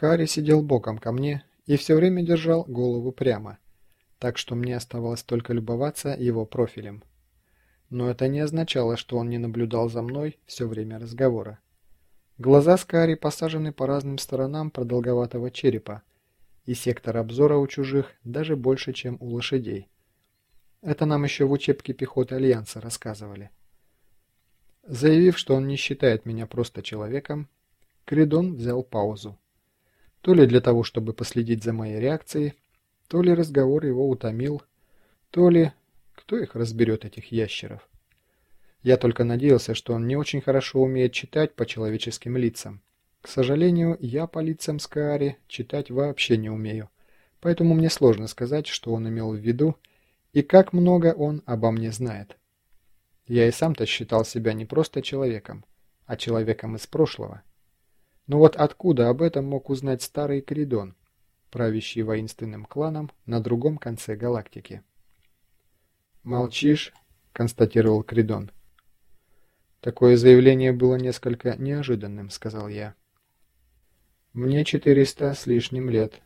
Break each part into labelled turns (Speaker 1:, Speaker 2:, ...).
Speaker 1: Скари сидел боком ко мне и все время держал голову прямо, так что мне оставалось только любоваться его профилем. Но это не означало, что он не наблюдал за мной все время разговора. Глаза Скари посажены по разным сторонам продолговатого черепа, и сектор обзора у чужих даже больше, чем у лошадей. Это нам еще в учебке пехоты Альянса рассказывали. Заявив, что он не считает меня просто человеком, Кридон взял паузу. То ли для того, чтобы последить за моей реакцией, то ли разговор его утомил, то ли... Кто их разберет, этих ящеров? Я только надеялся, что он не очень хорошо умеет читать по человеческим лицам. К сожалению, я по лицам Скаари читать вообще не умею, поэтому мне сложно сказать, что он имел в виду и как много он обо мне знает. Я и сам-то считал себя не просто человеком, а человеком из прошлого. Но вот откуда об этом мог узнать старый Кридон, правящий воинственным кланом на другом конце галактики? «Молчишь?» – констатировал Кридон. «Такое заявление было несколько неожиданным», – сказал я. «Мне четыреста с лишним лет.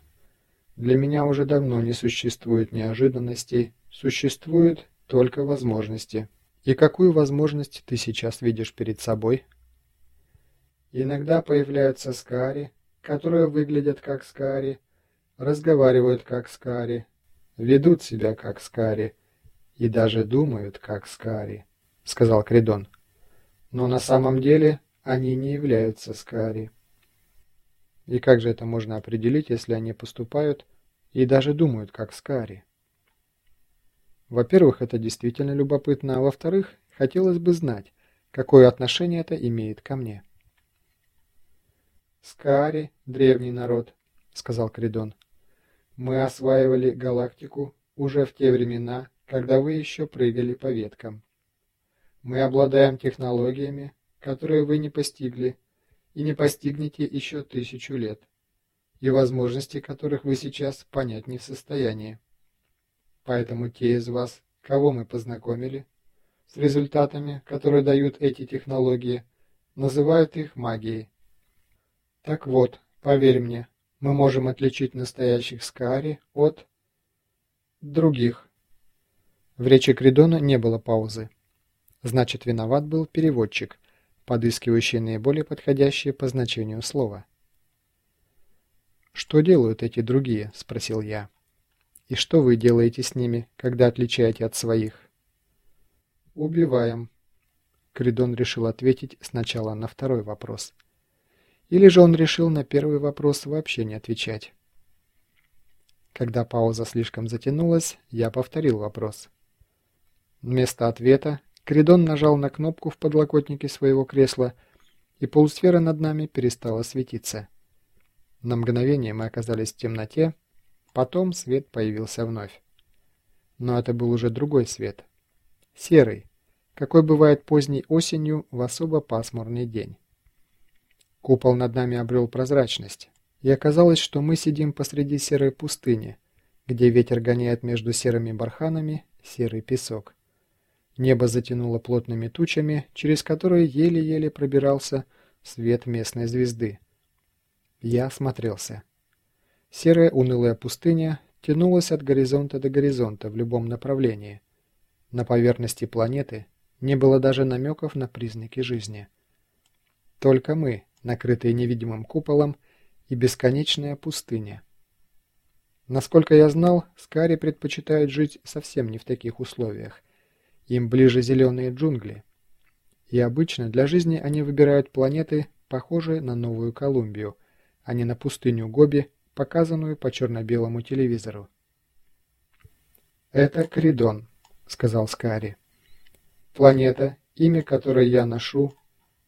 Speaker 1: Для меня уже давно не существует неожиданностей, существуют только возможности». «И какую возможность ты сейчас видишь перед собой?» Иногда появляются скари, которые выглядят как скари, разговаривают как скари, ведут себя как скари и даже думают как скари, — сказал Кридон. Но на самом деле они не являются скари. И как же это можно определить, если они поступают и даже думают как скари? Во-первых, это действительно любопытно, а во-вторых, хотелось бы знать, какое отношение это имеет ко мне. «Скари — древний народ», — сказал Кридон. «Мы осваивали галактику уже в те времена, когда вы еще прыгали по веткам. Мы обладаем технологиями, которые вы не постигли и не постигнете еще тысячу лет, и возможности которых вы сейчас понять не в состоянии. Поэтому те из вас, кого мы познакомили, с результатами, которые дают эти технологии, называют их магией. Так вот, поверь мне, мы можем отличить настоящих Скаари от других. В речи Кридона не было паузы. Значит, виноват был переводчик, подыскивающий наиболее подходящее по значению слова. «Что делают эти другие?» – спросил я. «И что вы делаете с ними, когда отличаете от своих?» «Убиваем». Кридон решил ответить сначала на второй вопрос – или же он решил на первый вопрос вообще не отвечать? Когда пауза слишком затянулась, я повторил вопрос. Вместо ответа Кридон нажал на кнопку в подлокотнике своего кресла, и полусфера над нами перестала светиться. На мгновение мы оказались в темноте, потом свет появился вновь. Но это был уже другой свет. Серый, какой бывает поздней осенью в особо пасмурный день. Купол над нами обрел прозрачность, и оказалось, что мы сидим посреди серой пустыни, где ветер гоняет между серыми барханами серый песок. Небо затянуло плотными тучами, через которые еле-еле пробирался свет местной звезды. Я осмотрелся. Серая унылая пустыня тянулась от горизонта до горизонта в любом направлении. На поверхности планеты не было даже намеков на признаки жизни. Только мы, накрытые невидимым куполом, и бесконечная пустыня. Насколько я знал, скари предпочитают жить совсем не в таких условиях. Им ближе зеленые джунгли. И обычно для жизни они выбирают планеты, похожие на Новую Колумбию, а не на пустыню Гоби, показанную по черно-белому телевизору. «Это Кридон», — сказал Скари. «Планета, имя которой я ношу,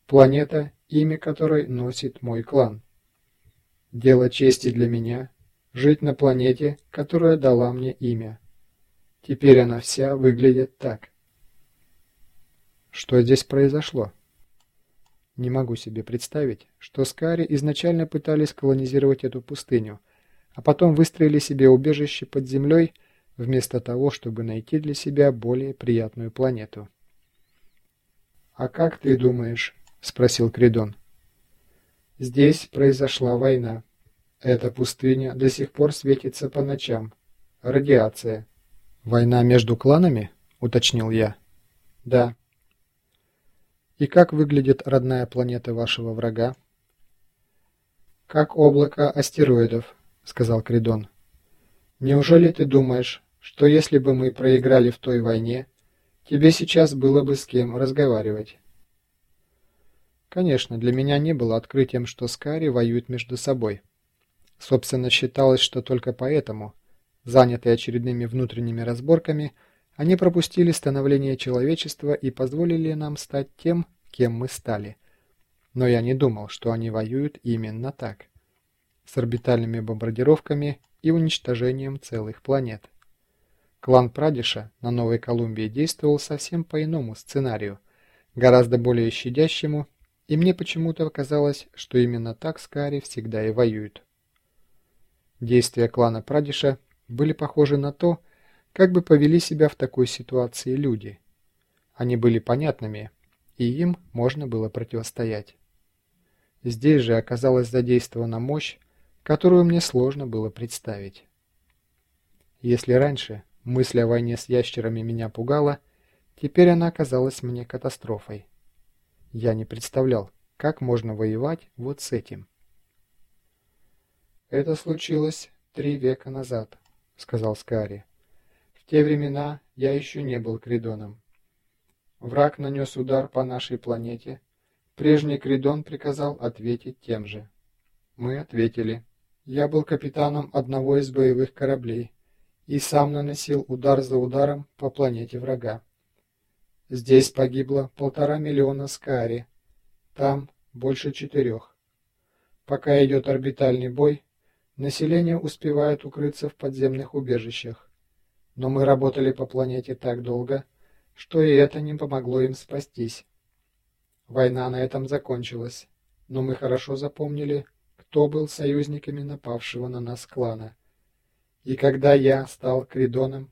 Speaker 1: планета, имя которой носит мой клан. Дело чести для меня – жить на планете, которая дала мне имя. Теперь она вся выглядит так. Что здесь произошло? Не могу себе представить, что Скари изначально пытались колонизировать эту пустыню, а потом выстроили себе убежище под землей, вместо того, чтобы найти для себя более приятную планету. «А как ты думаешь, — спросил Кридон. «Здесь произошла война. Эта пустыня до сих пор светится по ночам. Радиация. Война между кланами? Уточнил я. Да. И как выглядит родная планета вашего врага? Как облако астероидов, сказал Кридон. Неужели ты думаешь, что если бы мы проиграли в той войне, тебе сейчас было бы с кем разговаривать? Конечно, для меня не было открытием, что Скари воюют между собой. Собственно, считалось, что только поэтому, занятые очередными внутренними разборками, они пропустили становление человечества и позволили нам стать тем, кем мы стали. Но я не думал, что они воюют именно так. С орбитальными бомбардировками и уничтожением целых планет. Клан Прадиша на Новой Колумбии действовал совсем по иному сценарию, гораздо более щадящему, и мне почему-то казалось, что именно так Скари всегда и воюют. Действия клана Прадиша были похожи на то, как бы повели себя в такой ситуации люди. Они были понятными, и им можно было противостоять. Здесь же оказалась задействована мощь, которую мне сложно было представить. Если раньше мысль о войне с ящерами меня пугала, теперь она оказалась мне катастрофой. Я не представлял, как можно воевать вот с этим. «Это случилось три века назад», — сказал Скари. «В те времена я еще не был Кридоном. Враг нанес удар по нашей планете. Прежний Кридон приказал ответить тем же. Мы ответили. Я был капитаном одного из боевых кораблей и сам наносил удар за ударом по планете врага. Здесь погибло полтора миллиона Скари, там больше четырех. Пока идет орбитальный бой, Население успевает укрыться в подземных убежищах. Но мы работали по планете так долго, что и это не помогло им спастись. Война на этом закончилась, но мы хорошо запомнили, кто был союзниками напавшего на нас клана. И когда я стал Кридоном,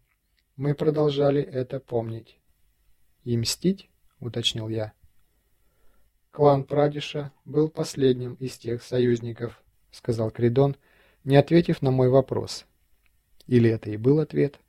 Speaker 1: мы продолжали это помнить. «И мстить?» — уточнил я. «Клан Прадиша был последним из тех союзников», — сказал Кридон, — не ответив на мой вопрос. Или это и был ответ?